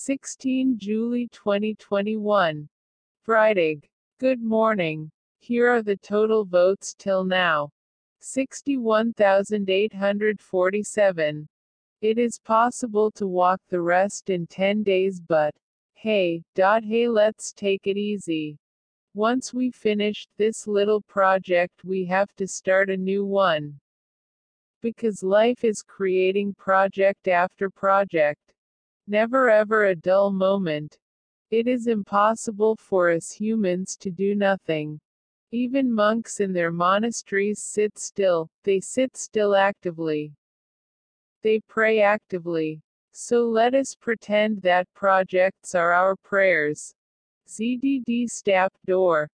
16 July 2021. Friday. Good morning. Here are the total votes till now. 61,847. It is possible to walk the rest in 10 days but, hey, dot hey let's take it easy. Once we finished this little project we have to start a new one. Because life is creating project after project. Never ever a dull moment. It is impossible for us humans to do nothing. Even monks in their monasteries sit still, they sit still actively. They pray actively. So let us pretend that projects are our prayers. ZDD Stap Door